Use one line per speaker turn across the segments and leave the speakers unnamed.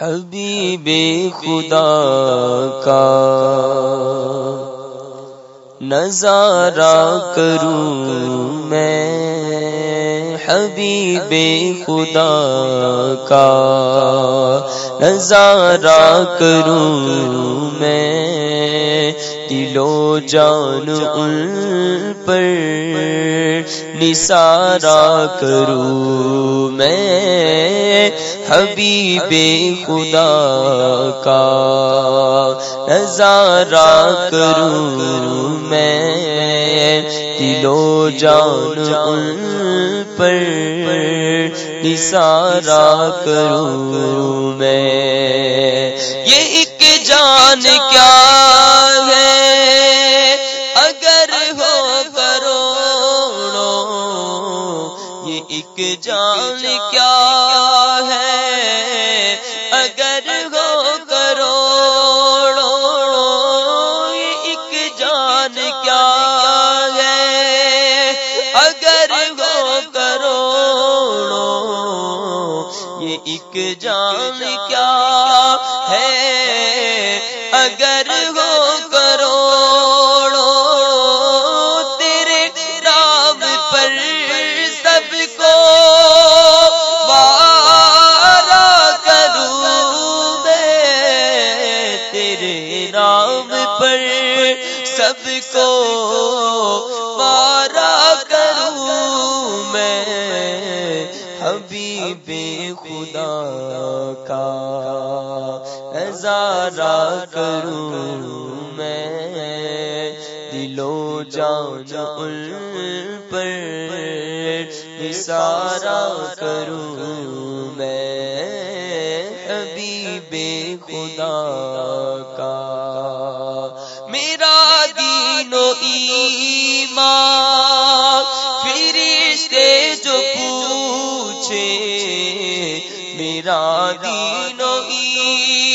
حبیب خدا کا نظارہ کروں میں حبیب خدا کا نظارہ کروں میں دلو جان ان پر نثارا کروں میں حبیب خدا کا نظارہ کروں میں دلو جان ان پر نثارا کروں میں یہ ایک جان کیا جان کیا ہے؟ اگر ہو کرو یہ ایک جان کیا سب کو وارا کروں میں حبیب خدا کا نظارہ کروں میں دلو جان ان پر اشارہ کروں میں حبیب خدا میرا دین و ایمان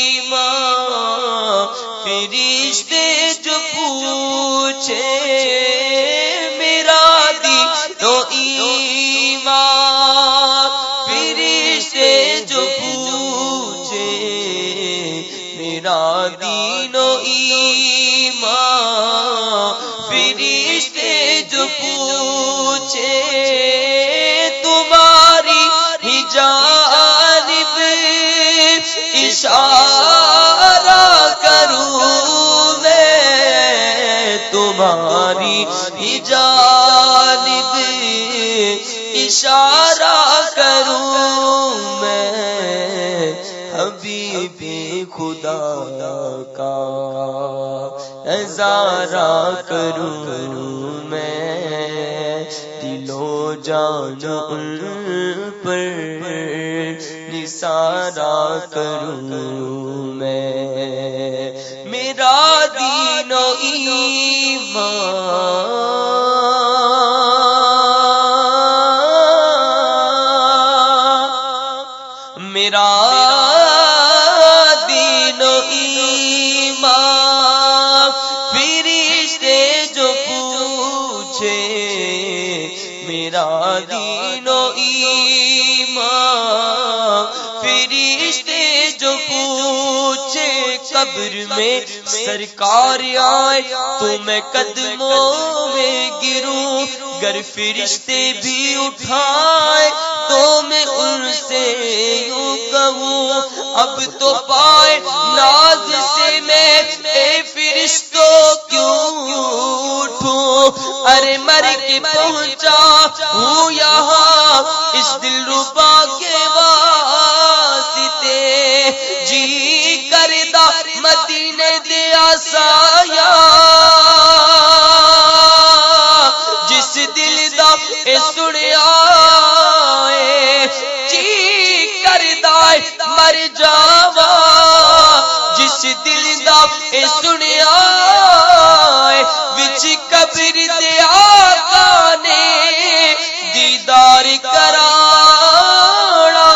اشارہ کروں میں حبیب خدا کا نظارہ کروں میں دلو جان پر نثارا کروں میں میرا دین و ایمان دین و ایمان، فرشتے جو پوچھے قبر میں سرکار آئے تو میں قدموں میں گروں گر فرشتے بھی اٹھائے، تو میں ان سے یوں کہوں، اب تو پائے ناز سے میں اے فرشتوں کیوں اٹھوں؟ ارے مر کے پہنچا، ہوں یہاں دا اے سنیا جی کردہ مر جاوا، جس دل دا اے سنیا بچ قبر دیا گانے دیدار کرانا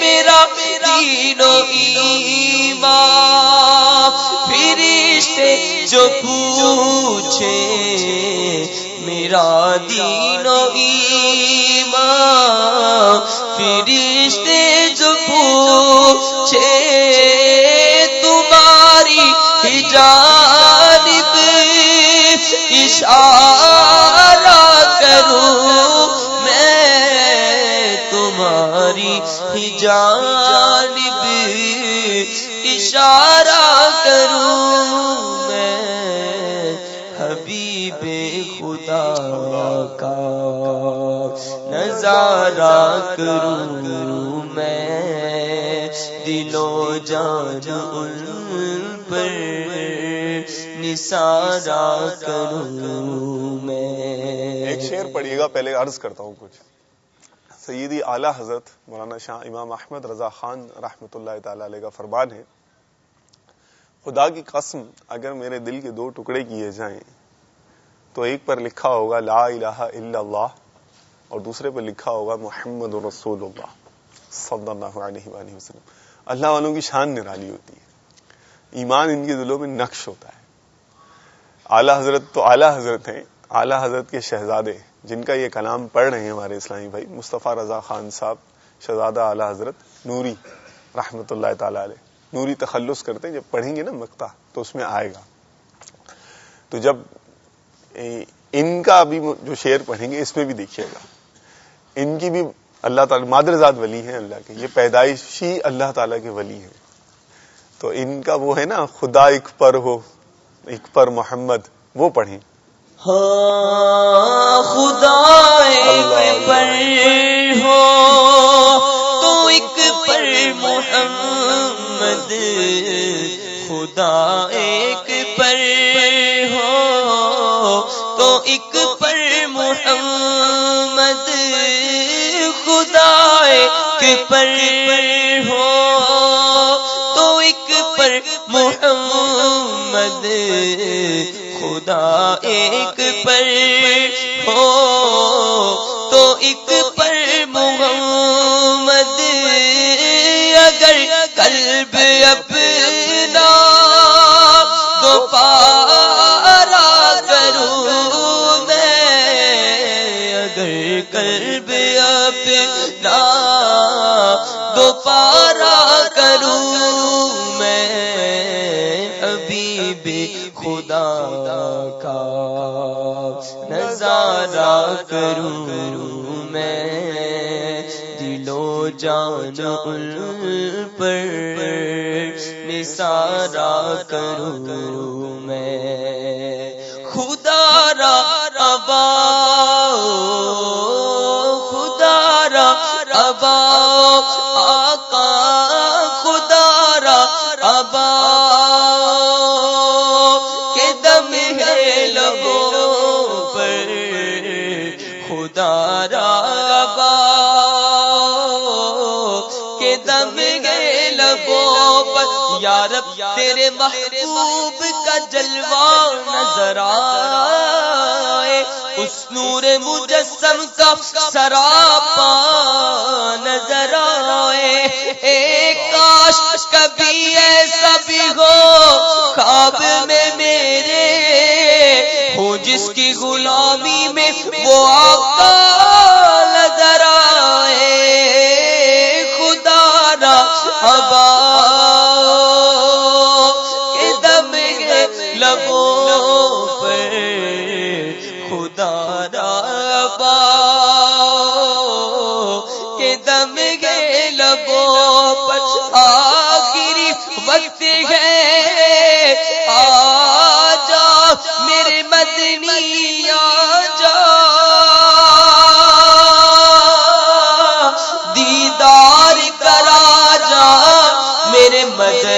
میرا دین و ایمان، فرشتے جو پوچھے میرا دین و ایمان، فرشتے جو پوچھے تمہاری جانب، اشارہ کروں میں تمہاری جانب، اشارہ کروں۔ نظارہ کروں میں دلو جان ان پر نثارا کروں میں۔
ایک شعر پڑھیے گا، پہلے عرض کرتا ہوں کچھ۔ سیدی اعلی حضرت مولانا شاہ امام احمد رضا خان رحمۃ اللہ تعالی علیہ کا فرمان ہے، خدا کی قسم، اگر میرے دل کے دو ٹکڑے کیے جائیں تو ایک پر لکھا ہوگا، لا الہ الا اللہ اور دوسرے پر لکھا ہوگا محمد رسول اللہ صلی اللہ علیہ وآلہ وسلم۔ اللہ والوں کی شان نرالی ہوتی ہے۔ ایمان ان کے دلوں میں نقش ہوتا ہے۔ اعلی حضرت تو اعلی حضرت ہیں، اعلی حضرت کے شہزادے جن کا یہ کلام پڑھ رہے ہیں ہمارے اسلامی بھائی، مصطفیٰ رضا خان صاحب، شہزادہ اعلی حضرت نوری رحمت اللہ تعالی علیہ۔ نوری تخلص کرتے ہیں، جب پڑھیں گے نا مکتا تو اس میں آئے گا۔ تو جب ان کا بھی جو شعر پڑھیں گے، اس میں بھی دیکھیے گا۔ ان کی بھی اللہ تعالی مادرزاد ولی ہیں اللہ کے یہ پیدائشی اللہ تعالیٰ کے ولی ہیں۔ تو ان کا وہ ہے نا خدا ایک پر ہو ایک پر محمد وہ پڑھیں۔
ہاں خدا ایک پر ہو تو ایک پر محمد خدا ایک پر ہو تو ایک پر محمد خدا ایک پر پارا کروں میں ابھی بھی خدا کا نظارہ کروں میں دلو جان پر نثارا کروں تیرے محبوب کا جلوہ نظر آئے، اس نور مجسم کا سراپا نظر آئے۔ ایک کاش کبھی ایسا بھی ہو، خواب میں میرے ہو، جس کی غلامی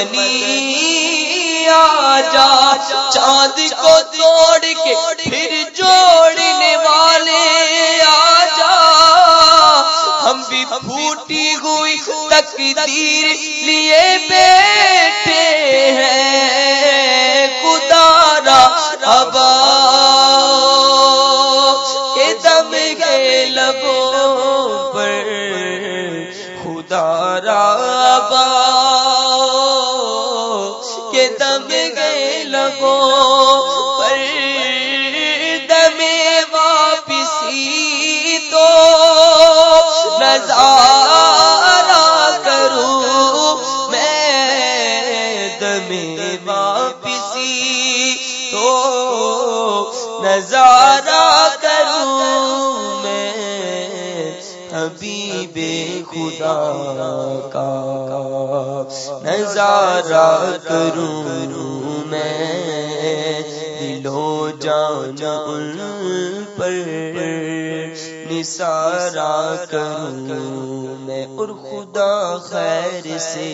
مدنی آ جا چاند کو توڑ کے پھر جوڑنے والے آ جا ہم بھی پھوٹی ہوئی تقدیر لیے بیٹھے تو نظارہ کروں میں دمیں واپسی تو نظارہ کروں میں حبیب خدا کا نظارہ کروں میں دلو جان ان پر نثارا کروں میں، اور خدا خیر سے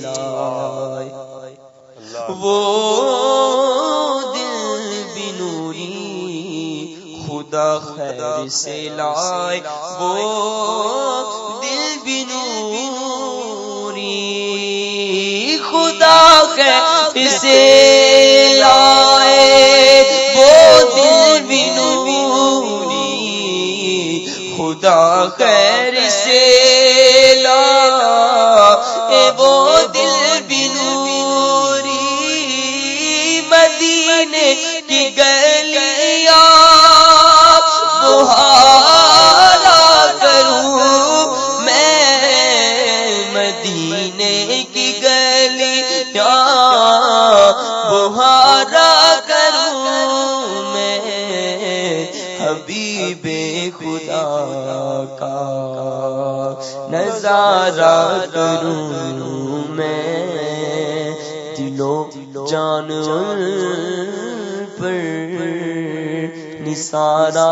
لائے۔ وہ دل بنوری، خدا خیر سے لائے۔ وہ دل بنوری، خدا خیر سے خدا خیر سے لا اے وہ دل بنوری حبیب خدا کا نظارہ کروں میں دلو جان پر نثارا